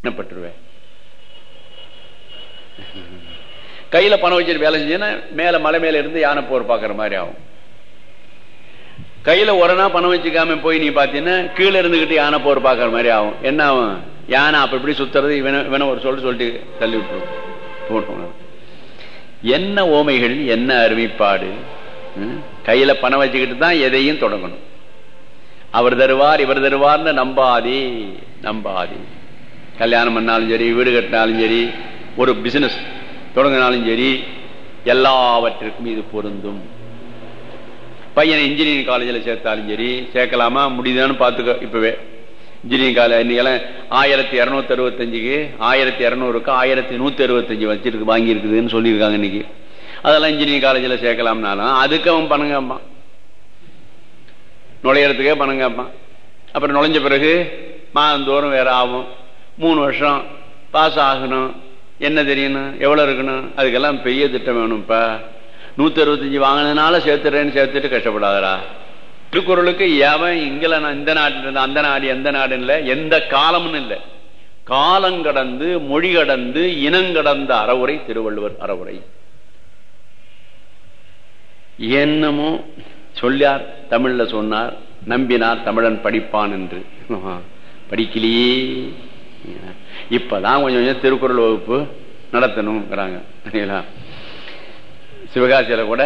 என்னப்பட்டுருவேன் கையில பணம் வச்சுட்டு வேலை செஞ்சீங்கன்னா மேல மலை மேல இருந்து யானை போர் பாக்குற மாதிரி ஆகும். கையில உடனே பணம் வச்சுக்காம போய் நீ பாத்தீங்கன்னா கீழே இருந்துகிட்டு யானை போர் பாக்குற மாதிரி ஆகும். என்ன ஆகும்? யானை அப்ப இப்படி சுத்துறது? இவன இவன ஒரு சொல்லு சொல்லிட்டு தள்ளி விட்டுரும். போட்டோம். என்ன ஓமைகள் என்ன அருமைப்பாடு? கையில பணம் வச்சுக்கிட்டு தான் எதையும் தொடங்கணும். அவர் தருவார் இவர் தருவார்னு நம்பாதே நம்பாதே. கல்யாணம் பண்ணாலும் சரி வீடு கட்டினாலும் சரி ஒரு பிசினஸ் தொடங்கினாலும் சரி எல்லாவற்றிற்கும் இது பொருந்தும். பையனை இன்ஜினியரிங் காலேஜில் சேர்த்தாலும் சரி சேர்க்கலாமா? முடியுதான்னு பார்த்துக்க இப்பவே. இன்ஜினியரிங் காலேஜ் இன்னைக்கெல்லாம் ஆயிரத்தி இரநூத்தி அறுபத்தஞ்சுக்கு ஆயிரத்தி இரநூறுக்கு ஆயிரத்தி நூற்றி அறுபத்தஞ்சு வச்சிருக்கு வாங்கியிருக்குதுன்னு சொல்லியிருக்காங்க இன்னைக்கு. அதெல்லாம் இன்ஜினியரிங் காலேஜில் சேர்க்கலாம்னாலும் அதுக்கு அவன் பணம் கேட்பான் நுழையிறதுக்கே பணம் கேட்பான் அப்புறம் நுழைஞ்ச பிறகு மாதந்தோறும் வேற ஆகும். மூணு வருஷம் பாஸ் ஆகணும். என்ன தெரியணும்? எவ்வளோ இருக்கணும்? அதுக்கெல்லாம் பெரிய திட்டம் வேணும்ப்பா. நூற்றி அறுபத்தஞ்சு வாங்கினதுனால சேர்த்துறேன்னு சேர்த்துட்டு கஷ்டப்படாதடா. திருக்குறளுக்கு எவன் இங்கல நான் இந்த நாட்டில் இருந்து அந்த நாடு எந்த நாடுன்னு இல்லை எந்த காலம்னு இல்லை. காலம் கடந்து மொழி கடந்து இனங்கடந்த அறவுரை திருவள்ளுவர் அறவுரை. என்னமோ சொல்லியார் தமிழ்ல சொன்னார் நம்பினார் தமிழன் படிப்பான் என்று. படிக்கலையே. இப்பதான் கொஞ்சம் கொஞ்சம் திருக்குறள் வகுப்பு நடத்தணுங்கிறாங்க சரிங்களா? சிவகாசியில கூட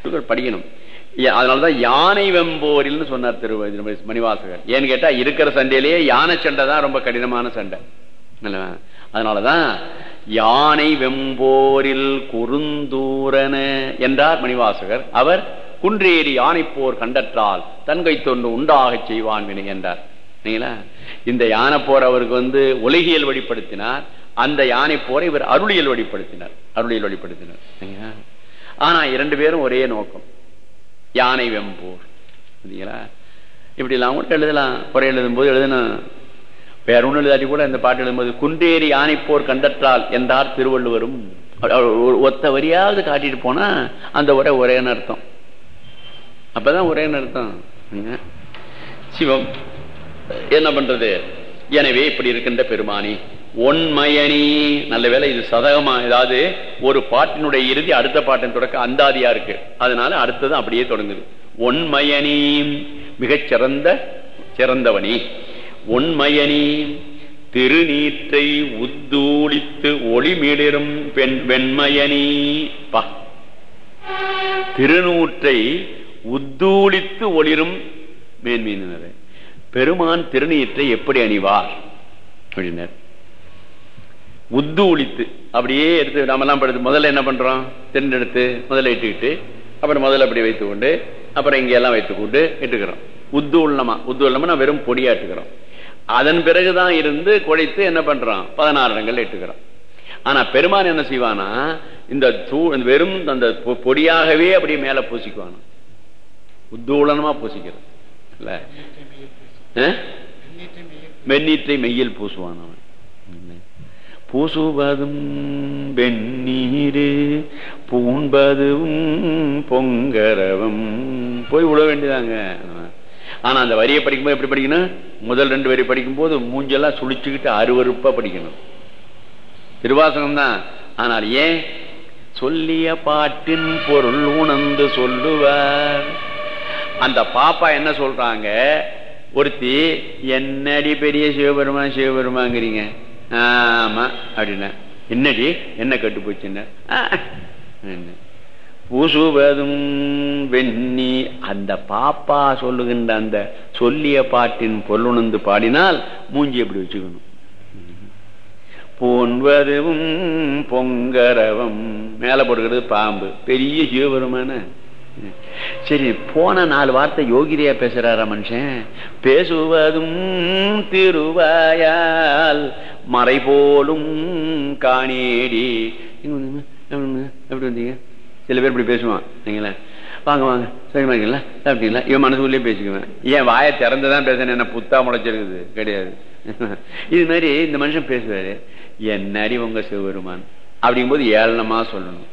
திருக்குறள் படிக்கணும். அதனாலதான் யானை வெம்போரில்னு சொன்னார் திரு மணிவாசகர். ஏன்னு கேட்டா இருக்கிற சண்டையிலேயே யானை சண்டை தான் ரொம்ப கடினமான சண்டை. அதனாலதான் யானை வெம்போரில் குறுந்தூரன என்றார் மணிவாசகர். அவர் குன்றேறி யானை போர் கண்டற்றால் தன்கை தொண்டு உண்டாகச் செய்வான் வினை என்றார். சரிங்களா? இந்த யானை போர் அவருக்கு வந்து உலகியல் வழிப்படுத்தினார் அந்த யானை போரை இவர் அருளியல் வழிப்படுத்தினார் அருளியல் வழிப்படுத்தினார் சரிங்களா? ஆனா இரண்டு பேரும் ஒரே நோக்கம். யானை வெம்போர் சரிங்களா? இப்படி எல்லாம் கூட எழுதலாம். குறை எழுதும் போது எழுதணும். வேற ஒண்ணு எழுதாட்டி கூட இந்த பாட்டு எழுதும்போது குன்றேறி யானை போர் கண்டற்றால் என்றார் திருவள்ளுவரும். ஒத்த வரியாவது காட்டிட்டு போனா அந்த உரை ஒரே அர்த்தம். அப்பதான் ஒரே அர்த்தம். சிவம். என்ன பண்றது? எனவே இப்படி இருக்கின்ற பெருமானி ஒன்மயனி நல்ல வேளை இது சதகமா ஏதாவது ஒரு பாட்டினுடைய இறுதி அடுத்த பாட்டின் தொடக்க அந்தாதியா இருக்கு. அதனால அடுத்தது அப்படியே தொடங்குது. ஒன்மயனி மிகச் சிறந்த சிறந்தவனி. ஒன்மயனி திருநீற்றை உத்தூளித்து ஒளிமிளிரும் பெண் வெண்மயனி. பா. திருநூற்றை உத்தூளித்து ஒளிரும் மேன்மீனது பெருமான் திருநீற்றை எப்படி அணிவார்? அப்படின்னார். உத்தூளித்து அப்படியே எடுத்து நம்ம படுத்து முதல்ல என்ன பண்றோம்? தென்னெடுத்து முதல்ல இட்டுக்கிட்டு அப்புறம் முதல்ல அப்படி வைத்துக் கொண்டு அப்புறம் இங்க எல்லாம் வைத்துக் கொண்டு இட்டுக்கிறோம் உத்து உள்ளமா உத்தூள்ளமா நான் வெறும் பொடியா இட்டுக்கிறோம். அதன் பிறகுதான் இருந்து குழைத்து என்ன பண்றோம்? பதினாறு இடங்கள் இட்டுக்கிறோம். ஆனா பெருமான் என்ன செய்வானா? இந்த வெறும் அந்த பொ- பொடியாகவே அப்படியே மேல பூசிக்குவானா? உத்தூளனமா பூசிக்கிறது. இல்ல? வெந்நீற்றை மெய்யில் பூசுவான். அவன். பூசுவதும் வெந்நீரு பூண்பதும் பொங்கரவும். போய் விட வேண்டியதாங்க. ஆனா அந்த வரியை படிக்கும்போது எப்படி படிக்கணும்? முதல் ரெண்டு வரி படிக்கும்போது மூஞ்செல்லாம் சுழிச்சுக்கிட்டு அருவருப்பா படிக்கணும். திருவாசகம் தான் ஆனால் ஏன்? சொல்லிய பாட்டின் பொருள் உணர்ந்து சொல்லுவார். அந்த பாப்பா என்ன சொல்றாங்க? ஒருத்தி என்னடி பெரிய சிவபெருமான் சிவபெருமாங்கிறீங்க? ஆமா அப்படின்னா என்னடி என்ன கட்டு போச்சுன்னா பூசுவதும் வெண்ணி அந்த பாப்பா சொல்லுகின்ற அந்த சொல்லிய பாட்டின் பொருளுணர்ந்து பாடினால் மூஞ்சி எப்படி வச்சுக்கணும்? போன்வதும் பொங்கரவம் மேல போடுகிறது பாம்பு. பெரிய சிவபெருமான. சரி போன நாலு வார்த்தை யோகிரியா பேசுறாரா மனுஷன்? பேசுவதும் திருவாயால் மறை போலும் காணேடி எப்படி வந்தீங்க? சில பேர் இப்படி பேசுவான் நீங்களா வாங்க வாங்க சரிமா இருக்கீங்களா? சாப்பிட்டீங்களா? இவன் மனசுக்குள்ளேயே பேசிக்குவேன். ஏன் வாயை திறந்துதான் பேசுறேன் என்ன புத்தா முளைச்சிருக்குது? கிடையாது. இது மாதிரி இந்த மனுஷன் பேசுவாரு என்னடி உங்க சிவபெருமான்? அப்படிங்கும்போது ஏளனமா சொல்லணும்.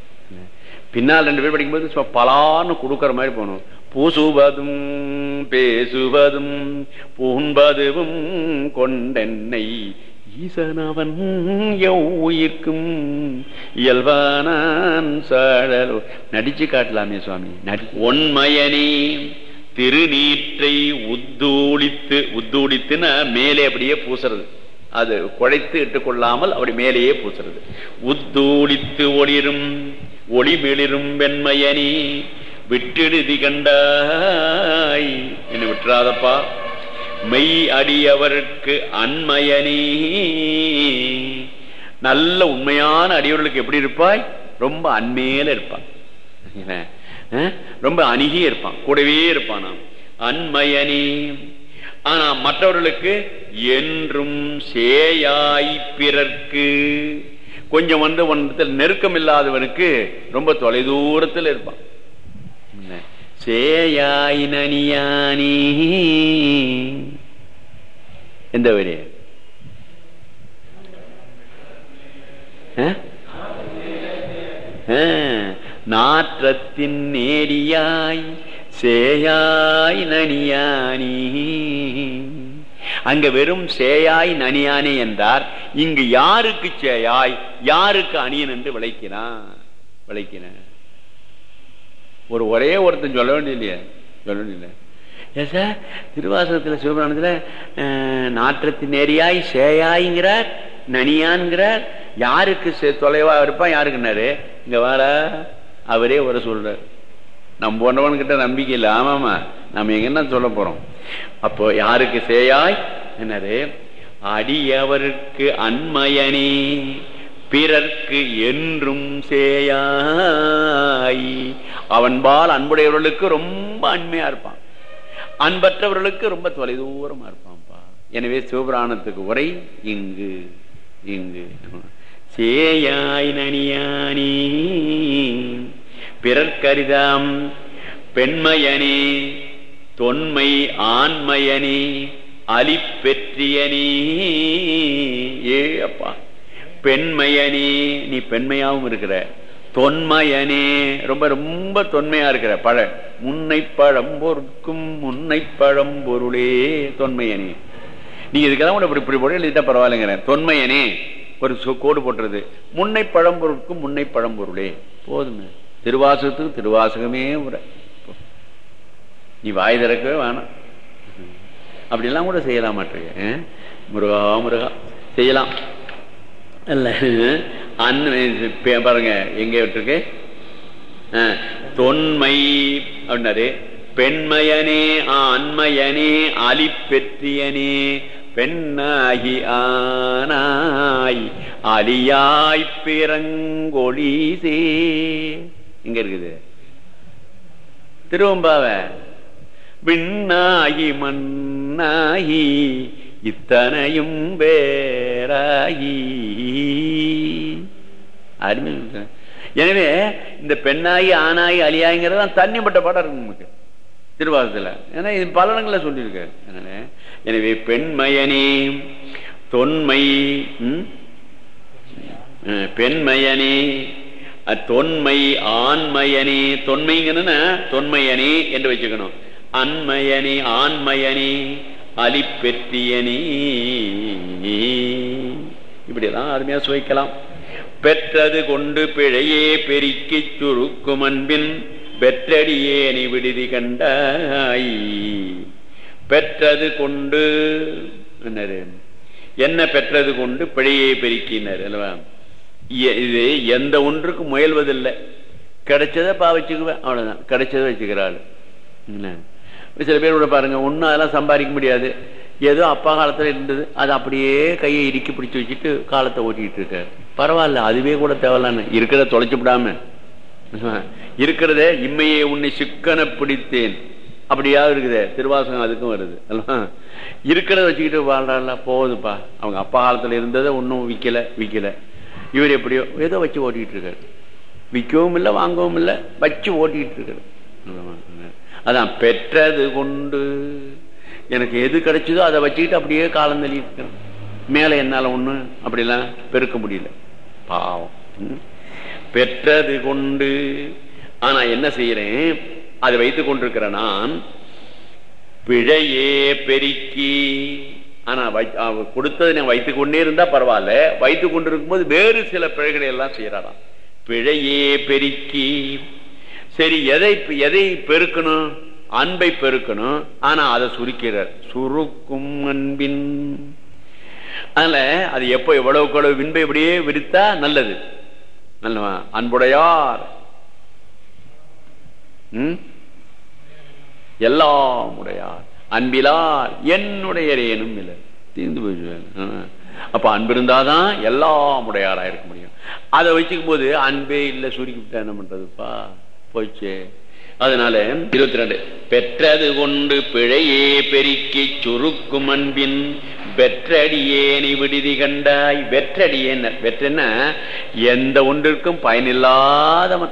பின்னால் ரெண்டு பேர் படிக்கும்போது பலான்னு கொடுக்கற மாதிரி போகணும். பூசுவதும் பேசுவதும் பூண்பதுவும் கொண்டென்னை ஈசனவன் உயிர்க்கும் இயல்பானான் சாழலோ. நடிச்சு காட்டலாமே சுவாமி. நடி ஒன்மயனே திருநீற்றை உத்தூளித்து உத்தூளித்துன்னா மேலே அப்படியே பூசுறது. அது குழைத்து இட்டுக்கொள்ளாமல் அப்படி மேலேயே பூசுறது. உத்தூளித்து ஒளிரும் ஒளிமெளிரும் வெண்மையனி விட்டெழுதி கண்டாய் என்ன விட்டுறாதப்பா. மெய் அடியவருக்கு அண்மையனி. நல்ல உண்மையான அடியவர்களுக்கு எப்படி இருப்பாய்? ரொம்ப அண்மையில இருப்பான். ரொம்ப அணுகி இருப்பான். கூடவே இருப்பான் அன்மயனி அண்மையனி. ஆனா மற்றவர்களுக்கு என்றும் சேயாய் பிறர்க்கு கொஞ்சம் வந்து ஒன்றத்தில் நெருக்கம் இல்லாதவனுக்கு ரொம்ப தொலைதூரத்தில் இருப்பான். சேயாய் நனியானி எந்த வரி நாற்றத்தின் நேரியாய் சேயாய் நனியானி அங்க வெறும் சேயாய் நனியானே என்றார். இங்கு யாருக்கு சேயாய் யாருக்கு அணியன் என்று விளக்கினான் விளக்கின ஒரு ஒரே ஒருத்தன் சொல்ல வேண்டிய சொல்ல வேண்டிய ஏன் சார்? திருவாசகத்தில் சிவபுராணத்தில் நாற்றத்தின் நேரியாய் சேயாய்ங்கிறார் நனியான்கிறார் யாருக்கு தொலைவா இருப்பான் யாருக்குன்னாரு? இங்க வார அவரே வர சொல்றார். நம்ம போன்றவன்கிட்ட நம்பிக்கை இல்லை ஆமாமா நம்ம எங்கன்னா சொல்ல போறோம். அப்போ யாருக்கு சேயாய்? என்னது? அடியவருக்கு அண்மையனே பிறர்க்கு என்றும் சேயாய். அவன்பால் அன்புடையவர்களுக்கு ரொம்ப அண்மையா இருப்பான். அன்பற்றவர்களுக்கு ரொம்ப தொலைதூரமா இருப்பான்ப்பா. எனவே சிவபுராணத்துக்கு உரை இங்கு இங்கு. சேயாய் நனியானி பிறர்க்கரிதாம் பெண்மையனே தொன்மை ஆண்மையனி அலிப்பெற்றியனே ஏ அப்பா. பெண்மையனே நீ பெண்மையாவும் இருக்கிற. தொன்மையனே ரொம்ப ரொம்ப தொன்மையா இருக்கிற பழ. முன்னை பழம் முன்னை பழம்பொருளே தொன்மையனே. நீ இதுக்கெல்லாம் கூட இப்படி இப்படி போட எழுதிட்டா பரவாயில்லைங்கிற. தொன்மையனே ஒரு கோடு போட்டுறது. முன்னை பழம்பொருட்கும் முன்னை பழம்பொருளே. போதுமே. திருவாசகத்துக்கு திருவாசகமே உரை. நீ வாய் திறக்கவே வேணாம். அப்படிலாம் கூட செய்யலாம் மாட்டேங்க முருகா முருகா. செய்யலாம். அல்ல பாருங்க எங்க விட்டுருக்கு? தொன்மை அப்படின்னாரு. பெண்மையனே ஆண்மையனே அலிப்பெற்றியனே பெண்ணாகி ஆனாய் அலியாய் பிறங்கொழிசே. எங்க இருக்குது? திருவம்பாவ. விண்ணாகி மண்ணாகி இத்தனையும் வேறாகி அருமை எனவே இந்த பெண்ணாகி ஆணாகி தான் தண்ணிப்பட்ட பாடம் இருக்கு நமக்கு. திருவாசத்துல ஏன்னா இது பல சொல்லியிருக்காரு. அதனால எனவே பெண்மயனே தொன்மை பெண்மயனே தொன்மை ஆண்மயனே தொன்மைங்கன்னா தொன்மையனே என்று வச்சுக்கணும். அன்மயனே ஆண்மயனே அலிப்பெற்றியனே இப்படியெல்லாம் அருமையா சுவைக்கலாம். பெற்றது கொண்டு பிழையே பெருக்கி சுருக்கும் அன்பின் பெற்றடியே நீ விடுதி கண்டாய். பெற்றது கொண்டு என்னது? என்ன பெற்றது கொண்டு பிழையை பெருக்கினர் அல்லவா? இது எந்த ஒன்றுக்கும் முயல்வதில்லை. கிடைச்சதை பா வச்சுக்குவேன் அவ்வளவுதான். கிடைச்சதை வச்சுக்கிறாள். சில பேர் கூட பாருங்க ஒன்றும் அதெல்லாம் சம்பாதிக்க முடியாது. ஏதோ அப்பா காலத்தில் இருந்தது அது அப்படியே கையை இறுக்கி பிடிச்சி வச்சுட்டு காலத்தை ஓட்டிகிட்டு இருக்காரு. பரவாயில்ல அதுவே கூட தேவையில்லான்னு இருக்கிறத தொலைச்சு விடாம. இருக்கிறதே இம்மையை உன்னை சிக்கன பிடித்தேன். அப்படியா இருக்குது? திருவாசகம் அதுக்கும் வருது இருக்கிறத வச்சுக்கிட்டு வாழ்றாள் போகுதுப்பா அவங்க அப்பா காலத்தில் இருந்ததை ஒன்றும் விற்கல விற்கல இவர் எப்படியோ ஏதோ வச்சு ஓட்டிக்கிட்டு இருக்காரு. விற்கவும் இல்லை வாங்கவும் இல்லை வச்சு ஓட்டிக்கிட்டு இருக்காரு. அதான் பெற்றது கொண்டு எனக்கு எது கிடைச்சதோ அதை வச்சுக்கிட்டு அப்படியே காலம் தள்ளிட்டு மேலே என்னால் ஒன்று அப்படிலாம் பெருக்க முடியல. பாவம். பெற்றது கொண்டு ஆனா என்ன செய்யறேன்? அதை வைத்துக் கொண்டிருக்கிற நான் பிழையே பெருக்கி. ஆனா வை- கொடுத்ததை நான் வைத்துக் கொண்டே இருந்தா பரவாயில்ல. வைத்துக் கொண்டிருக்கும் போது வேறு சில பிழைகளை எல்லாம் செய்யறாராம். பிழையே பெருக்கி. சரி எதை எதை பெருக்கணும்? அன்பை பெருக்கணும். ஆனா அதை சுருக்கிறார். சுருக்கும் அன்பின். அதனால அது எப்போ எவ்வளவுக்கு எவ்வளவு வின்பை இப்படியே விரித்தா நல்லது. நல்லவா? அன்புடையார். ம்? எல்லாம் உடையார். அன்பிலார். என்னுடையரேனும் இல்லை. தீர்ந்து போயிடுவேன். ஆ. அப்ப அன்பு இருந்தாதான் எல்லாம் உடையாரா இருக்க முடியும். அதை வச்சுக்கும் போது அன்பே இல்லை சுருக்கிவிட்டா என்ன பண்றதுப்பா? போச்சு அதனால இருபத்தி ரெண்டு பெற்றது கொண்டு பிழையே பெருக்கி சுருக்கும் அன்பின் வெற்றடியேனி விடுதி கண்டாய். வெற்றடியேன் வெற்றன்னா? எந்த ஒன்றிற்கும் பயனில்லாதவன்.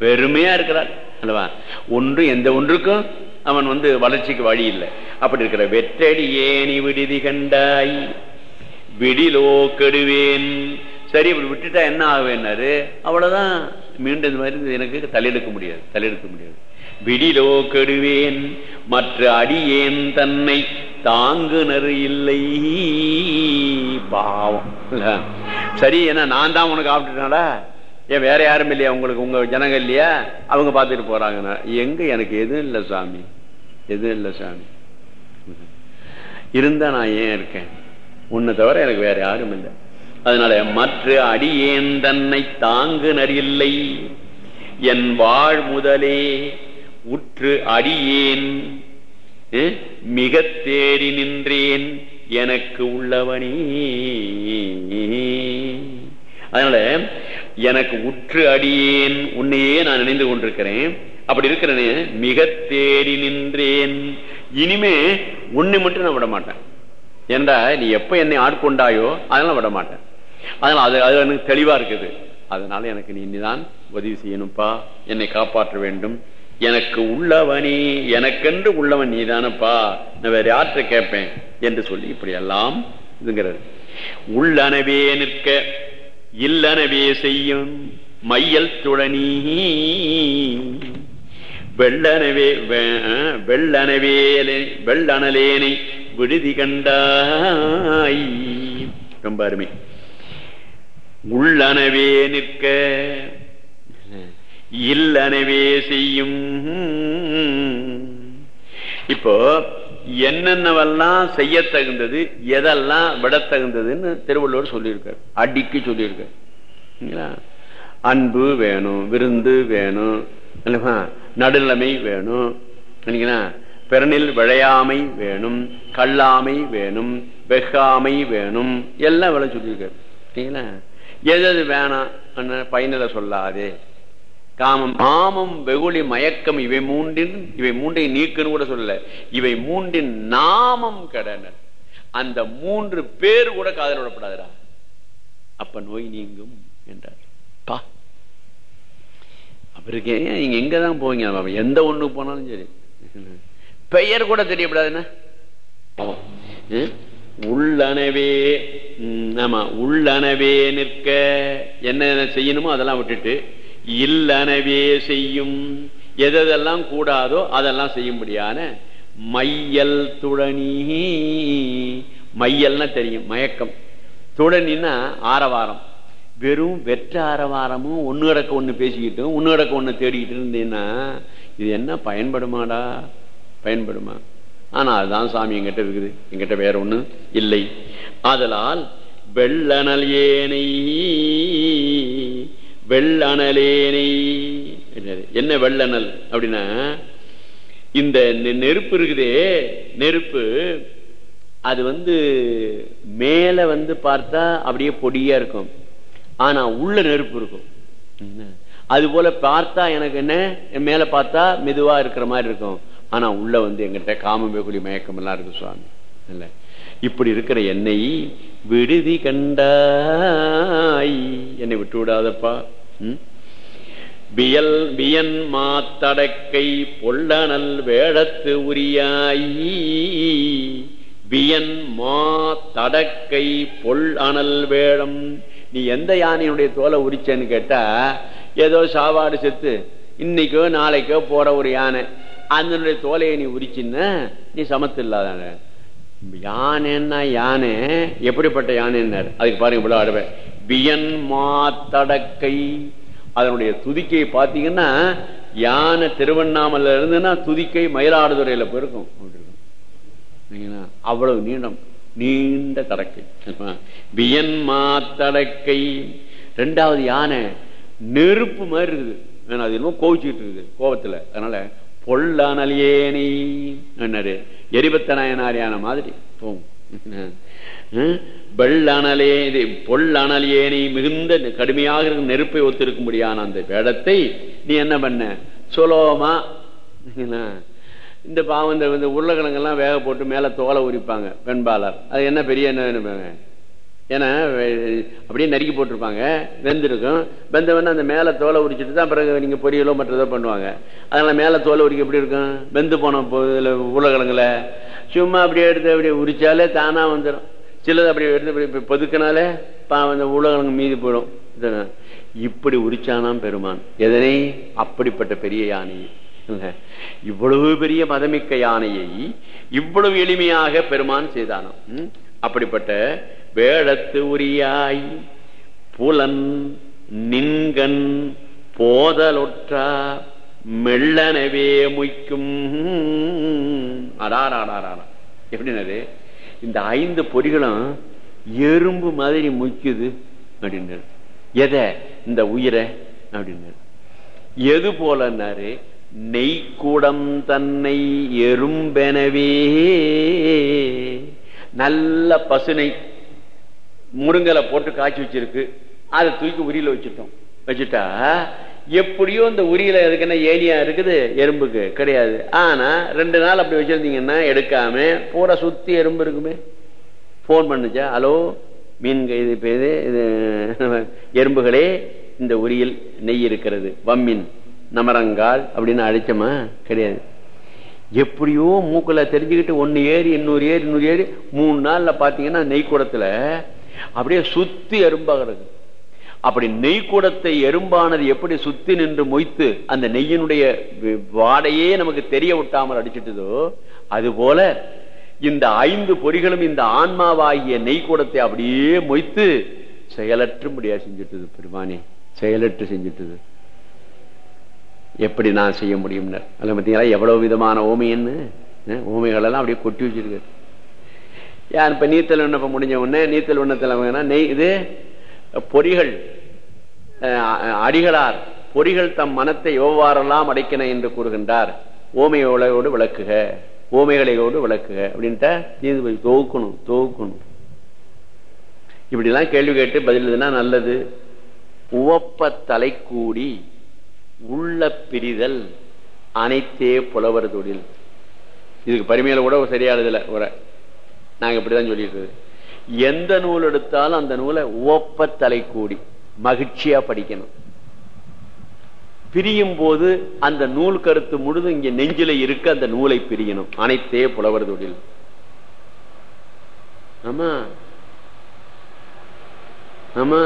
பெருமையா இருக்கிறான் அல்லவா? ஒன்று எந்த ஒன்றுக்கும் அவன் வந்து வளர்ச்சிக்கு வழி இல்லை. அப்படி இருக்கிற வெற்றடி விடுதி கண்டாய். விடிலோ கெடுவேன். சரி இப்படி விட்டுட்டா என்ன ஆகுவேன்னாரு அவ்வளவுதான். மீண்டும் இந்த மாதிரி எனக்கு தலையெடுக்க முடியாது தலையெடுக்க முடியாது. விடிலோ கெடுவேன் மற்ற அடியேன் தன்னை தாங்குனர் இல்லை. பாவம். சரி என்ன நான் தான் உனக்கு ஆப்பிட்டுனாடா ஏன் வேற யாரும் இல்லையா உங்களுக்கு? உங்க ஜனங்க இல்லையா? அவங்க பார்த்துட்டு போறாங்கன்னா எங்க எனக்கு எதுவும் இல்லை சாமி. எதுவும் இல்லை சாமி. இருந்தா நான் ஏன் இருக்கேன்? உன்னை தவிர எனக்கு வேற யாரும் இல்லை. அதனால மற்ற அடியேன் தன்னை தாங்குனர் இல்லை என் வாழ் முதலே உற்று அடியேன். மிக தேடி நின்றேன் எனக்கு உள்ளவனே. அதனால எனக்கு உற்று அடியேன் உன்னையே நான் நினைந்து கொண்டிருக்கிறேன். அப்படி இருக்கிறனே மிக தேடி நின்றேன். இனிமே உன்னை மட்டும் நான் விட மாட்டேன் ஏண்டா நீ எப்ப என்னை ஆட்கொண்டாயோ அதெல்லாம் விட மாட்டேன் அதனால் அது அது எனக்கு தெளிவாக இருக்குது. அதனால எனக்கு நீ இனிதான் உதவி செய்யணும்ப்பா என்னை காப்பாற்ற வேண்டும். எனக்கு உள்ளவனே எனக்கென்று உள்ளவன் நீதானப்பா. நான் வேற யார்கிட்ட கேட்பேன் என்று சொல்லி இப்படி எல்லாம் இதுங்கிறது. உள்ளனவே நிற்க இல்லனவே செய்யும். மையல் துழனி வெள்ளனவே வெள்ளனவே வெள்ளனலேனை விடுதி கண்டாய். ரொம்ப அருமை. உள்ளனவே நிற்க இல்லனவே செய்யும் இப்போ என்னென்னவெல்லாம் செய்ய தகுந்தது எதெல்லாம் விட தகுந்ததுன்னு திருவள்ளுவர் சொல்லியிருக்கார் அடிக்கு சொல்லியிருக்கார் சரிங்களா? அன்பு வேணும் விருந்து வேணும் இல்லையா? நடுநிலைமை வேணும் சரிங்களா? பிறனில் விளையாமை வேணும் கல்லாமை வேணும் வெகாமை வேணும் எல்லாம் விளை சொல்லியிருக்காரு சரிங்களா எது எது வேணாம் அண்ணா, பயனில சொல்லாதே. காமம் காமம் வெகுளி மயக்கம் இவை மூன்றின் இவை மூன்றை நீக்குன்னு கூட சொல்லல. இவை மூன்றின் நாமம் கடனர் அந்த மூன்று பேர் கூட காதல் விடப்படாதுடா. அப்ப நோய் நீங்கும் என்றார். பா. அவருக்கு ஏன் நீங்க எங்கதான் போவீங்க? எந்த ஒண்ணு போனாலும் சரி. பெயர் கூட தெரியப்படாது என்ன? உள்ளனவே ஆமா உள்ளனவே நிற்க என்ன செய்யணுமோ அதெல்லாம் விட்டுட்டு இல்லனவே செய்யும். எதெல்லாம் கூடாதோ அதெல்லாம் செய்யும்படியான மையல் துடனி மையல்னா தெரியும் மயக்கம். துடனின்னா ஆரவாரம். வெறும் வெற்ற ஆரவாரமும் ஒன்னு கிடக்க ஒன்று பேசிக்கிட்டும் ஒன்னு கிடக்க ஒன்று தேடிக்கிட்டு இருந்தீங்கன்னா இது என்ன பயன்படுமாடா? பயன்படுமா? ஆனால் அதுதான் சாமி எங்கிட்ட இருக்குது. எங்கிட்ட வேற ஒண்ணு இல்லை. ஆதலால் வெள்ளனல் ஏனை வெள்ளனலேனை என்ன வெள்ளனல் அப்படின்னா இந்த நெ- நெருப்பு இருக்குதே நெருப்பு அது வந்து மேல வந்து பார்த்தா அப்படியே பொடியா இருக்கும். ஆனா உள்ள நெருப்பு இருக்கும். அது போல பார்த்தா எனக்கு என்ன? மேல பார்த்தா மெதுவா இருக்கிற மாதிரி இருக்கும். ஆனா உள்ள வந்து எங்கிட்ட காமமே வெகுளி மயக்கம் எல்லாம் இருக்கு சுவாமி. இல்ல. இப்படி இருக்கிற என்னை விடுதி கண்டாய். என்னை விட்டு விடாதப்பா ம்? பியன் மாத்தடக்கை பொல்லனல் வேடத்து உரியாய். பியன் மா தடக்கை பொல் அனல் வேடம். நீ எந்த யானையினுடைய தோலை உரிச்சேன்னு கேட்டா ஏதோ சாவாடு செத்து இன்னைக்கோ நாளைக்கோ போற ஒரு யானை. அதனுடைய தோலையை நீ உரிச்சின்னா நீ சமத்து இல்லாதான யானைன்னா யானை எப்படிப்பட்ட யானைன்னாரு? அதுக்கு பாருங்க இவ்வளவு ஆடுவேன் பியன் மாத்தடக்கை அதனுடைய துதிக்கை பார்த்தீங்கன்னா யானை திருவண்ணாமலை இருந்துன்னா துதிக்கை மயிலாடுதுறையில போயிருக்கும். அவ்வளவு நீளம் நீண்ட தடக்கை. பியன் மாத்தடக்கை ரெண்டாவது யானை நெருப்பு மாதிரி இருக்குது. ஏன்னா அது என்னமோ கோவிச்சுட்டு இருக்குது கோபத்துல. அதனால பொல்லானலியேனி. என்னாரு எரிபத்த நாயனாரியான மாதிரி போகும் வெள்ளணலே இது பொல்லணலேனை மிகுந்த கடுமையாக இருக்கும் நெருப்பை ஒத்திருக்கும்படியான அந்த வேடத்தை நீ என்ன பண்ண? சுலோமா. இந்த பாவம் இந்த உருளைக்கிழங்கெல்லாம் வேக போட்டு மேல தோலை உரிப்பாங்க பெண்பாளர் அது என்ன பெரிய என்ன ஏன்னா அப்படியே நறுக்கி போட்டிருப்பாங்க. வெந்திருக்கும். வெந்தவன அந்த மேல தோலை உரிச்சிட்டு தான் பிறகு நீங்க பொரியலோ மற்றதோ பண்ணுவாங்க. அதனால மேல தோலை உரிக்க எப்படி இருக்கும்? வெந்து போன போ- உருளைக்கிழங்குல. சும்மா அப்படியே எடுத்து அப்படியே உரிச்சாலே தானா வந்துடும் சிலது அப்படியே எடுத்து இப்படி பொதுக்கினாலே பாவம் அந்த உருளைக்கிழங்கு மீதி போயிடும். இப்படி உரிச்சானாம் பெருமான். எதனை? அப்படிப்பட்ட பெரிய யானையை. இவ்வளவு பெரிய மதமிக்க யானையை இவ்வளவு எளிமையாக பெருமான் செய்தானாம். ம்? அப்படிப்பட்ட வேடத்து உரியாய் புலன் நின்கண் போதலொற்றா மெல்லனவே முய்க்கும். அடாராடாரா எப்படின்னது? இந்த ஐந்து பொறிகளும் எறும்பு மாதிரி முய்க்குது அப்படின்னாரு எதை? இந்த உயிரை அப்படின்னாரு எது போலன்னாரு? நெய்க்குடம் தன்னை எறும்பெனவே. நல்ல பசுனை முருங்கலை போட்டு காய்ச்சி வச்சிருக்கு. அதை தூக்கி உரியில வச்சுட்டோம். வச்சுட்டா எப்படியோ இந்த உரியில அதுக்கு என்ன ஏனியா இருக்குது? எறும்புக்கு. கிடையாது. ஆனா ரெண்டு நாள் அப்படி வச்சிருந்தீங்கன்னா எடுக்காம பூரா சுத்தி எறும்பு இருக்குமே. போன் பண்ணுச்சா ஹலோ மீன் இது இது எறும்புகளே இந்த உரியில் நெய் இருக்கிறது. வம்மின் நமரங்கால் அப்படின்னு அடிச்சோமா? கிடையாது. எப்படியோ மூக்கில் தெரிஞ்சுக்கிட்டு ஒன்னு ஏறி இன்னொரு ஏறி இன்னொரு ஏறி மூணு நாள்ல பாத்தீங்கன்னா நெய்க்கூடத்துல அப்படியே சுத்தி எறும்பாக இருக்கு அப்படி நெய்க்கூடத்தை எறும்பானது எப்படி சுத்தி நின்று மொய்த்து அந்த நெய்யினுடைய வாடையே நமக்கு தெரிய விட்டாமல் அடிச்சிட்டதோ அது போல இந்த ஐந்து பொறிகளும் இந்த ஆன்மாவாகிய நெய்க்கூடத்தை அப்படியே மொய்த்து செயலற்றும்படியா செஞ்சுட்டது பெருமானே செயலற்று செஞ்சுட்டது. எப்படி நான் செய்ய முடியும் அதில் பார்த்தீங்களா எவ்வளவு விதமான ஓமைன்னு? ஓமைகள் எல்லாம் அப்படியே கொட்டி வச்சிருக்காரு யார் இப்ப நீத்தல் விண்ணப்பம் முடிஞ்ச உடனே நீத்தல் விண்ணத்தில் நெய் இது பொறிகள் அடிகளார் பொறிகள் தம் மனத்தை எவ்வாறெல்லாம் அடைக்கின என்று கூறுகின்றார். ஓமையோடு விளக்குக ஓமைகளையோடு விளக்குக அப்படின்ட்டு நீதிபதி தொகுக்கணும் தொகுக்கணும். இப்படிலாம் கேள்வி கேட்டு பதில் எழுதுனா நல்லது. உவப்ப தலை கூடி உள்ள பிரிதல் அனைத்தே புலவர் தொழில் இதுக்கு பரிமையில கூட ஒரு உரை. நாங்க இப்படிதான் சொல்லிட்டு எந்த நூல் எடுத்தாலும் அந்த நூலை ஓப்ப தலை கூடி மகிழ்ச்சியா படிக்கணும். பிரியும் போது அந்த நூல் கருத்து முழுதும் இங்க நெஞ்சில இருக்க அந்த நூலை பிரியணும். அனைத்தே புலவர் தொழில். ஆமா. ஆமா.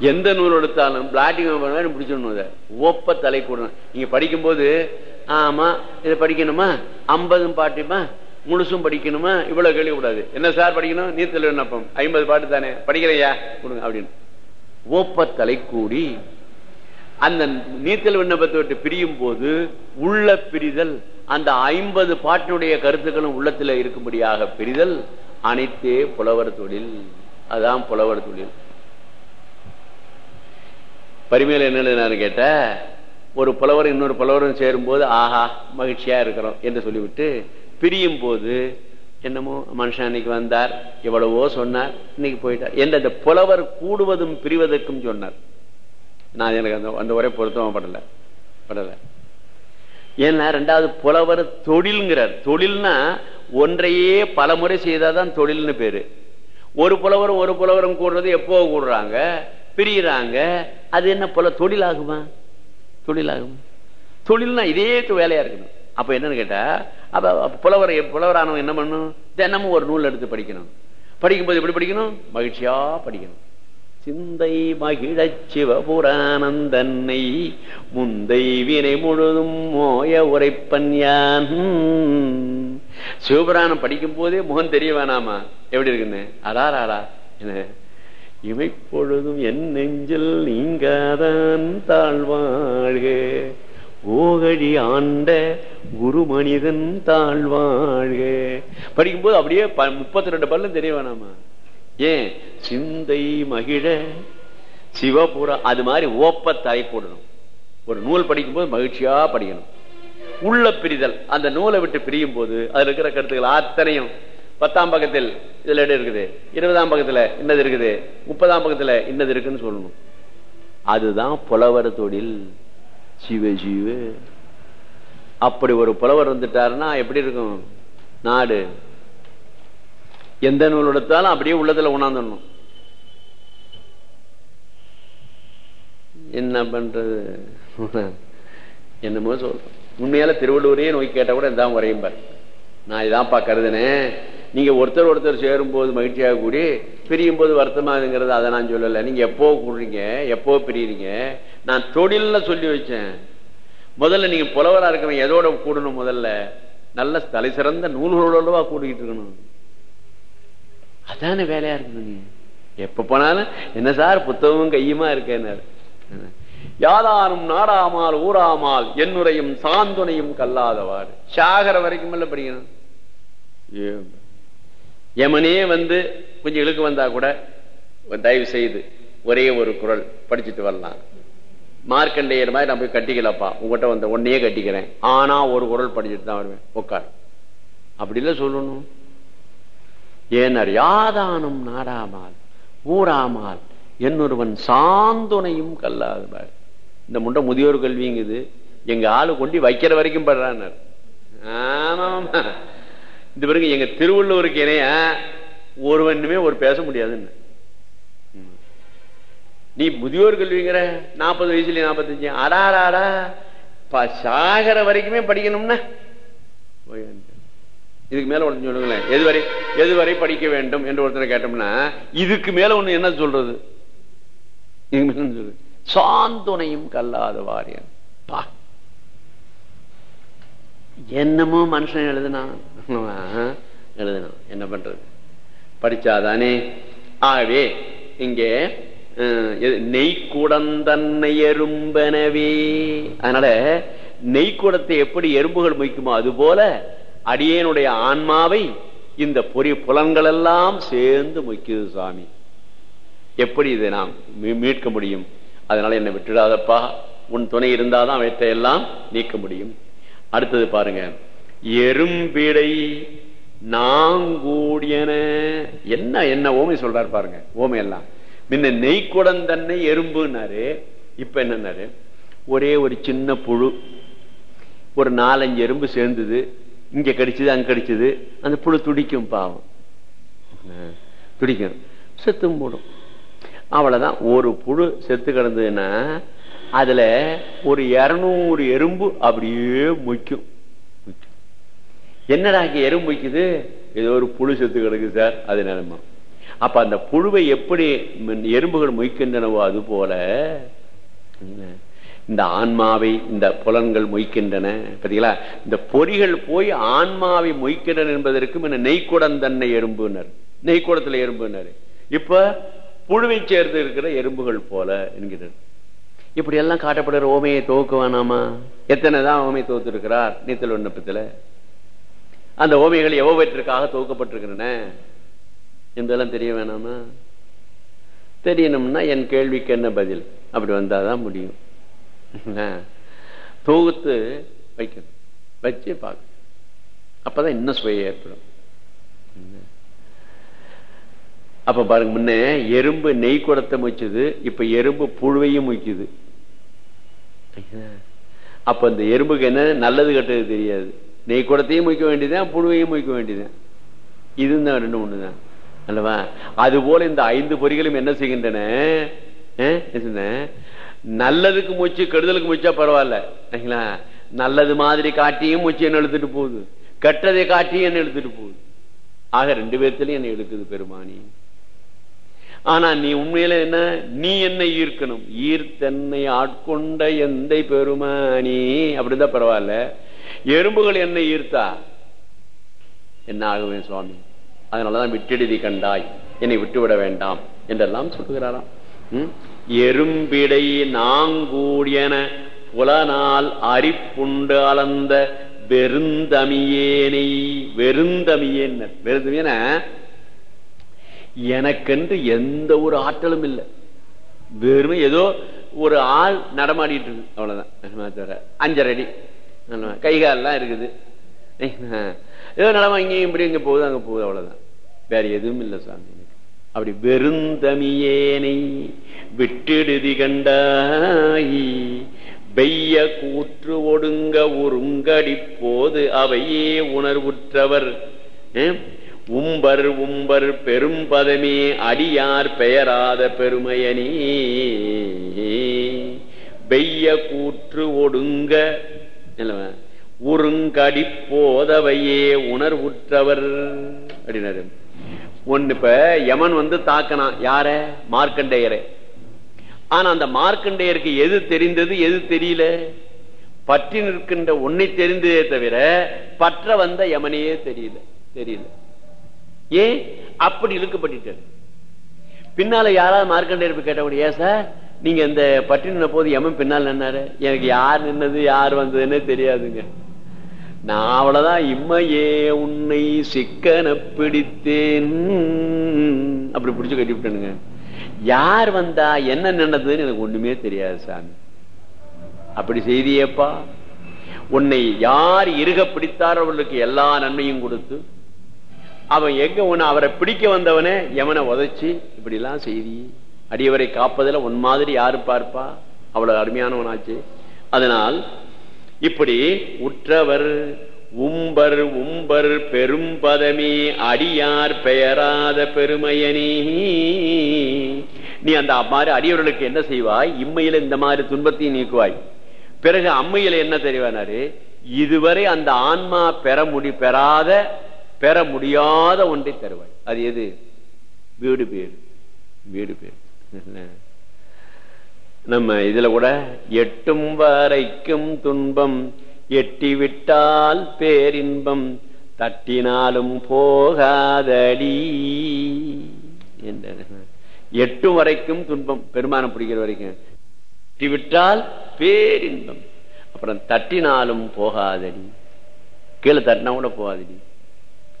எந்த நூல் எடுத்தாலும் பிளாட்டிங் பிடிச்சிடணும் அதை தலை கூடணும். நீங்க படிக்கும்போது ஆமா இதை படிக்கணுமா? ஐம்பதும் பாட்டுமா முழுசும் படிக்கணுமா? இவ்வளவு கேள்வி கூடாது என்ன சார் படிக்கணும்? நீத்தல் விண்ணப்பம். ஐம்பது பாட்டு தானே. படிக்கிறையா கொடுங்க அப்படின்னு. ஓப்பத்தலை கூடி அந்த நீத்தல் விண்ணப்பத்தை விட்டு பிரியும் போது உள்ள பிரிதல் அந்த ஐம்பது பாட்டினுடைய கருத்துக்களும் உள்ளத்துல இருக்கும்படியாக பிரிதல் அனைத்தே புலவர் தொழில். அதான் புலவர் தொழில். பரிமையில என்ன கேட்ட ஒரு புலவர் இன்னொரு புலவரும் சேரும் போது ஆஹா மகிழ்ச்சியா இருக்கிறோம் என்று சொல்லிவிட்டு பிரியும் போது என்னமோ மனுஷன் அன்னைக்கு வந்தார் எவ்வளவோ சொன்னார் இன்னைக்கு போயிட்டார். என்ற அந்த புலவர் கூடுவதும் பிரிவதற்கும் சொன்னார். நான் எனக்கு அந்த அந்த உரை பொருத்தமா படல படல. ஏன்னா ரெண்டாவது புலவர் தொழில்ங்கிறார். தொழில்னா ஒன்றையே பல முறை செய்தாதான் தொழில்னு பேரு. ஒரு புலவரும் ஒரு புலவரும் கூடுறது எப்போ கூடுறாங்க? பிரியிறாங்க. அது என்ன புல தொழில் ஆகும் தொழில்னா இதே வேலையா இருக்கணும். அப்ப என்னன்னு கேட்டா அப்ப அப்ப புலவர் புலவரானவன் என்ன பண்ணணும் தினமும் ஒரு நூல் எடுத்து படிக்கணும். படிக்கும்போது எப்படி படிக்கணும்? மகிழ்ச்சியா படிக்கணும். சிந்தை மகிழச் சிவபுரானந்தன்னை முந்தை வினை முழுதும் மோய உரைப்பன் யான். சிவபுராணம் படிக்கும் போதே முகம் தெரிய வேணாமா எப்படி இருக்குன்னு? அடாராடா என்ன இமைப்பொழுதும் என் நெஞ்சில் நீங்காதான் தாழ்வாழ்க. ஓகழி ஆண்ட குரு மனிதன் தாழ்வாழ்க. படிக்கும்போது அப்படியே முப்பத்தி ரெண்டு பல்லும் தெரிய வேணாமா ஏன்? சிந்தை மகிழ சிவபுரம் அது மாதிரி ஓப்ப தலை போடணும். ஒரு நூல் படிக்கும்போது மகிழ்ச்சியா படிக்கணும். உள்ள பிரிதல் அந்த நூலை விட்டு பிரியும் போது அதுல இருக்கிற கருத்துக்கள் அத்தனையும் பத்தாம் பக்கத்தில் இதுல இடம் இருக்குது? இருபதாம் பக்கத்துல இன்னது இருக்குது. முப்பதாம் பக்கத்துல இன்னது இருக்குன்னு சொல்லணும். அதுதான் புலவர் தொழில். சிவ சிவ அப்படி ஒரு புலவர் வந்துட்டாருன்னா எப்படி இருக்கும்? நாடு. எந்த நூல் எடுத்தாலும் அப்படியே உள்ளத்துல உணர்ந்துடணும். என்ன பண்றது? என்னமோ சொல்றோம். உண்மையால திருவள்ளூரையே நோக்கி கேட்டா கூட இதான் உரையும் பாரு. நான் இதான்ப்பா கருதுனேன். நீங்க ஒருத்தர் ஒருத்தர் சேரும் போது மகிழ்ச்சியாக கூடி பிரியும் போது வருத்தமாதுங்கிறது அதை நான் சொல்லலை. நீங்க எப்போ கூடுறீங்க? எப்போ பிரியுறீங்க? நான் தொழில சொல்லி வச்சேன். முதல்ல நீங்க புலவரா இருக்கணும் எதோட கூடணும் முதல்ல? நல்ல தலை சிறந்த நூல்களோடவா கூடிக்கிட்டு இருக்கணும். அதான வேலையா இருக்கணும் எப்ப போனாலும் என்ன சார் புத்தகமும் கையுமா இருக்கேன் யாதாரும் நாடாமால் ஊராமால் என்னுரையும் சாந்துணையும் கல்லாதவாறு. சாகர வரைக்கும் இல்ல படிக்கணும். யமனே வந்து கொஞ்சம் இழுக்கு வந்தா கூட தயவு செய்து ஒரே ஒரு குரல் படிச்சுட்டு வரலாம். மார்க்கண்டேயர் மாதிரி நான் போய் கட்டிக்கலப்பா. உங்ககிட்ட வந்த ஒன்னையே கட்டிக்கிறேன். ஆனா ஒரு குரல் படிச்சுட்டு தான் வருவேன். உட்கார். அப்படி இல்ல சொல்லணும். ஏனர் யாதானும் நாடாமால் ஊராமால் என்னொருவன் சாந்துணையும் கல்லாதவாறு இந்த முண்டை முதியோர் கல்விங்குது. எங்க ஆளு கொண்டு வைக்கிற வரைக்கும் படுறான் ஆமா இந்த பிறகு எங்க திருவள்ளுவருக்கு இணைய ஒருவனுமே ஒரு பேச முடியாதுன்னு. நீ முதியோர் கல்விங்கிற நாற்பது வயசுல நாற்பத்தஞ்சு அடாராடா சாகர வரைக்குமே படிக்கணும்னா. இதுக்கு மேல ஒன்று சொல்லுங்களேன். எதுவரை எதுவரை படிக்க வேண்டும் என்று ஒருத்தரை கேட்டோம்னா இதுக்கு மேல ஒண்ணு என்ன சொல்றது? சாந்துணையும் கல்லாத வாரியன் பா என்னமோ மனுஷன் எழுதுனான். எழுதணும் என்ன பண்றது? படிச்சாதானே? ஆகவே இங்கே நெய்க்குடந்தன்னை எறும்பனவே. அதனால நெய்க்குடத்தை எப்படி எறும்புகள் முயக்குமோ அது போல அடியேனுடைய ஆன்மாவை இந்த பொறி புலன்கள் எல்லாம் சேர்ந்து மொய்க்குது சாமி. எப்படி இதை நாம் மீட்க முடியும்? அதனால என்னை விட்டுடாதப்பா. உன் துணை இருந்தாதான் அவற்றையெல்லாம் நீக்க முடியும். அடுத்தது பாருங்க. எறும்பிடை நாங்கூடியன. என்ன என்ன ஓமை சொல்றாரு பாருங்க ஓமை எல்லாம். முன்ன நெய்க்குடன் தன்னை எறும்புனாரு இப்ப என்னன்னாரு? ஒரே ஒரு சின்ன புழு. ஒரு நாலஞ்சு எறும்பு சேர்ந்தது. இங்க கடிச்சது அங்க கடிச்சது. அந்த புழு துடிக்கும் பாவம். துடிக்கும். செத்தும் போடும். அவ்வளவுதான். ஒரு புழு செத்து கிடந்ததுன்னா அதுல ஒரு இருநூறு எறும்பு அப்படியே மொய்க்கும் என்னடா இங்க எறும்பு வைக்குது ஏதோ ஒரு புழு செத்து கிடக்கு சார் அது நிலைமை. அப்ப அந்த புழுவை எப்படி எறும்புகள் மொய்க்கின்றனவோ அது போல இந்த ஆன்மாவை இந்த புலன்கள் மொய்க்கின்றன பார்த்தீங்களா இந்த பொறிகள் போய் ஆன்மாவை மொய்க்கின்றன என்பதற்கும் என்ன? நெய்க்குடம் தன்னை எறும்புனர். நெய்க்குடத்துல எறும்புனர். இப்ப புழுவை சேர்ந்து இருக்கிற எறும்புகள் போல என்கிறார். இப்படி எல்லாம் காட்டப்படுற ஓமையை துவக்க வேணாமா எத்தனை தான் ஓமை துவத்து நீத்தல் விண்ணப்பத்துல. அந்த ஓமைகள் எவ்வளவற்றிற்காக துவக்கப்பட்டிருக்கிறன என்பதெல்லாம் தெரிய வேணாமா? தெரியணும்னா என் கேள்விக்கு என்ன பதில்? அப்படி வந்தாதான் முடியும். தொகுத்து வைக்கணும். வச்சு பார்க்கணும். அப்பதான் இன்னும் சுவையை ஏற்படும். அப்ப பாருங்க முன்ன எறும்பு நெய் குடத்தை முச்சுது இப்ப எறும்பு புழுவையும் முய்க்குது. அப்ப இந்த எறும்புக்கு என்ன? நல்லது கெட்டது தெரியாது. நெய் குடத்தையும் முய்க்க வேண்டியதான் புழுவையும் முய்க்க வேண்டியதான் இதுதான் ரெண்டு ஒண்ணுதான். அல்லவா? அது போல இந்த ஐந்து பொறிகளும் என்ன செய்கின்றன? நல்லதுக்கு மூச்சு கெடுதலுக்கு மூச்சா பரவாயில்ல. நல்லது மாதிரி காட்டியும் மூச்சு என்ன எழுத்துட்டு போகுது? கெட்டதை காட்டியும் என்ன எழுத்துட்டு போகுது? ஆக ரெண்டு பேர்த்திலையும் என்ன எழுக்குது பெருமானி? ஆனா நீ உண்மையில என்ன? நீ என்ன ஈர்க்கணும்? ஈர்த்தன்னை ஆட்கொண்ட எந்த பெருமானி. அப்படிதான் பரவாயில்ல. எறும்புகள் என்ன ஈர்த்தா? என்ன ஆகுவே சுவாமி? அதனாலதான் விட்டெடுதி கண்டாய். என்னை விட்டுவிட வேண்டாம் என்றெல்லாம் சொல்லுகிறாராம் எறும்பிடை நாங்கூடியன புலனால் அரிப்புண்டு அளந்த வெறுந்தமியேனை. வெறுந்தமியேன் வெறுந்தமியன? எனக்கென்று எந்த ஒரு ஆற்றலும் இல்லை. வெறும் ஏதோ ஒரு ஆள் நடமாடிட்டு இருக்கு. அவ்வளவுதான். தவிர அஞ்சரை அடி கை காலெல்லாம் இருக்குது ஏதோ நடமா இங்கேயும் இப்படி இங்க போகுது அங்க போகுது அவ்வளவுதான். வேற எதுவும் இல்லை சாமி அப்படி வெறுந்தமியேனை விட்டெடுதி கண்டாயி வெய்ய கூற்று ஒடுங்க ஒருங்கடி போது அவையே உணர்வுற்றவர். உம்பர் உம்பர் பெரும் பதமே அடியார் பெயராத பெருமையனே. பெய்ய கூற்று ஒடுங்க உருங்கடி போதவையே உணர்வுற்றவர். அப்படின்னாரு. ஒன்னு இப்ப யமன் வந்து தாக்கனான். யார? மார்க்கண்டேயரை. ஆனா அந்த மார்க்கண்டேயருக்கு எது தெரிந்தது எது தெரியல? பற்றி நிற்கின்ற ஒன்னை தெரிந்ததே தவிர பற்ற வந்த யமனையே தெரியல தெரியல. ஏன்? அப்படி இழுக்கப்பட்டார் பின்னால யாராவது மார்க்கண்டே போய் கேட்டபடி ஏன் சார்? நீங்க இந்த பட்டி நின்ன போது யமன் பின்னால் நின்னாரு. எனக்கு யார் நின்னது யார் வந்ததுன்னு தெரியாதுங்க. நான் அவ்வளவுதான் இம்மையே உன்னை சிக்கன பிடித்தேன். அப்படி பிடிச்சு கட்டி விட்டனுங்க. யார் வந்தா என்ன நின்னதுன்னு எனக்கு ஒண்ணுமே தெரியாது சாமி. அப்படி செய்தியேப்பா. உன்னை யார் இருக பிடித்தாரோ அவர்களுக்கு எல்லா நன்மையும் கொடுத்து அவன் எங்க உன்னை அவரை பிடிக்க வந்தவனே எவனை உதைச்சு? இப்படி எல்லாம் செய்தி. அடியவரை காப்பதில் உன் மாதிரி யாரு பார்ப்பா? அவ்வளவு அருமையானவனாச்சு. அதனால் இப்படி உற்றவர் உம்பர் உம்பர் பெரும்பதமி அடியார் பெயராத பெருமையனே. நீ அந்த மாதிரி அடியவர்களுக்கு என்ன செய்வாய்? இம்மையில இந்த மாதிரி துன்பத்தையும் நீக்குவாய். பிறகு அம்மையில என்ன தெரிவானாரு? இதுவரை அந்த ஆன்மா பெற முடி பெறாத பெற முடியாத ஒன்றை தருவாய். அது எது? வீடு பேர். வீடு பேர். நம்ம இதுல கூட எட்டும் வரைக்கும் துன்பம் எட்டி விட்டால் பேரின்பம் தட்டினாலும் போகாதடி. என்ற எட்டும் வரைக்கும் துன்பம் பெருமானம் பிடிக்கிற வரைக்கும். எட்டி விட்டால் பேரின்பம் அப்புறம் தட்டினாலும் போகாதடி. கீழே தட்டினா கூட போகாதடி.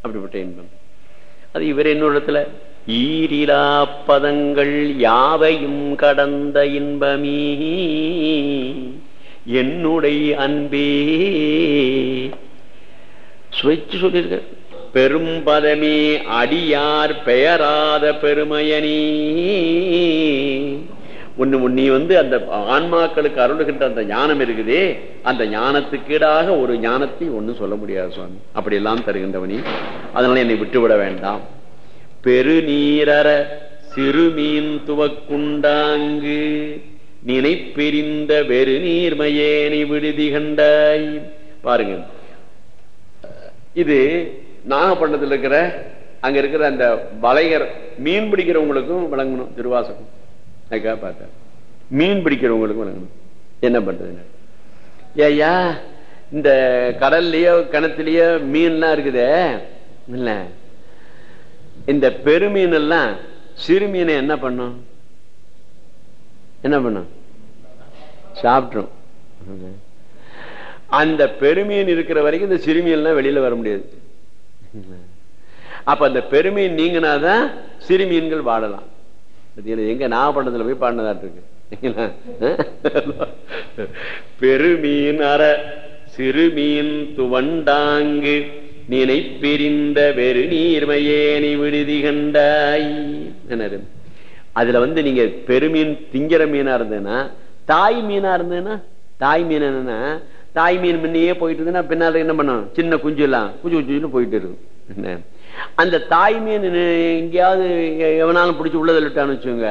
அப்படிப்பட்ட இன்பம். அது இவர் இன்னொரு இடத்துல ஈரிலா பதங்கள் யாவையும் கடந்த இன்பமே என்னுடைய அன்பே. சுவைச்சு சொல்லியிருக்க பெரும் பதமே அடியார் பெயராத பெருமையனே ஒண்ணு நீ வந்து அந்த ஆன்மாக்களுக்கு அருளுகின்ற அந்த ஞானம் இருக்குதே அந்த ஞானத்துக்கீடாக ஒரு ஞானத்தை ஒன்னும் சொல்ல முடியாது சுவாமி. அப்படி எல்லாம் தருகின்றவனி அதனால என்னை விட்டுவிட வேண்டாம். பெருநீரற சிறுமீன் துவக்குண்டாங்கு நினைப்பெரிந்த வெறு நீர்மையேனை விடுதி கண்டாய் பாருங்க இது நாகப்பட்டினத்தில் இருக்கிற அங்க இருக்கிற அந்த வளைகர் மீன் பிடிக்கிறவங்களுக்கும் விளங்கணும் திருவாசகம். அதுக்காக பார்த்தேன் மீன் பிடிக்கிறவங்களுக்கும் வழங்கணும் என்ன பண்றது? ஏய்யா இந்த கடல்லயோ கிணத்துலயோ மீன்லாம் இருக்குதே. இல்ல. இந்த பெருமீன் எல்லாம் சிறு மீனை என்ன பண்ணும்? என்ன பண்ணும்? சாப்பிட்ரும் அந்த பெருமீன் இருக்கிற வரைக்கும் இந்த சிறுமியெல்லாம் வெளியில வர முடியாது. அப்ப அந்த பெருமீன் நீங்கினாதான் சிறுமீன்கள் வாழலாம். எங்க நாகப்பட்டினத்துல போய் பாடினதாட்டு இருக்கு. பெருமீன் அற சிறுமீன் துவண்டாங்கு நினைப்பிரிந்த வெறு நீர்மையேனி விடுதி கண்டாய். அதுல வந்து நீங்க பெருமீன் திங்கிற மீனா இருந்ததுன்னா தாய் மீனா இருந்ததுன்னா தாய் மீன் என்னன்னா தாய் மீன் முன்னையே போயிட்டு இருந்ததுன்னா பின்னால என்ன பண்ணும் சின்ன குஞ்சு எல்லாம் குஞ்சு குஞ்சுன்னு போயிட்டு இருக்கும். அந்த தாய் மீன் எங்கேயாவது எவனாலும் பிடிச்சி உள்ளதை விட்டான்னு வச்சுங்க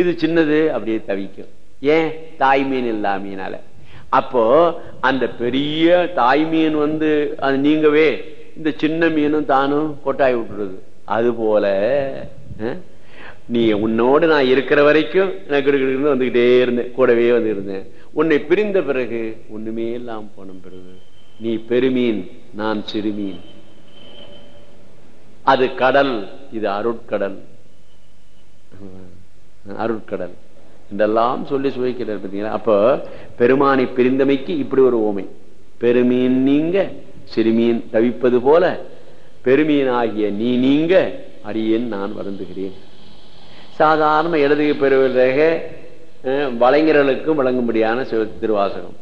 இது சின்னது அப்படியே தவிக்கும். ஏன்? தாய் மீன் இல்லாமல் அப்போ அந்த பெரிய தாய் மீன் வந்து அது நீங்கவே இந்த சின்ன மீனும் தானும் கொட்டாய் விட்டுருது. அது போல நீ உன்னோடு நான் இருக்கிற வரைக்கும் நான் கிடுக்கிட்டு வந்துகிட்டே இருந்தேன். கூடவே வந்து இருந்தேன். உன்னை பிரிந்த பிறகு ஒண்ணுமே இல்லாம போன பிறகு நீ பெருமீன் நான் சிறுமீன். அது கடல் இது அருட்கடல் அருட்கடல் இதெல்லாம் சொல்லி சுவைக்கிறார் பார்த்தீங்களா? அப்போ பெருமானை பிரிந்தமைக்கு இப்படி ஒரு ஓமை. பெருமீன் நீங்க சிறுமீன் தவிப்பது போல. பெருமீன் ஆகிய நீ நீங்க அடியேன் நான் வருந்துகிறேன். சாதாரண இடதுகை பெறுவதாக வளைஞர்களுக்கும் வழங்கும்படியான திருவாசகம்.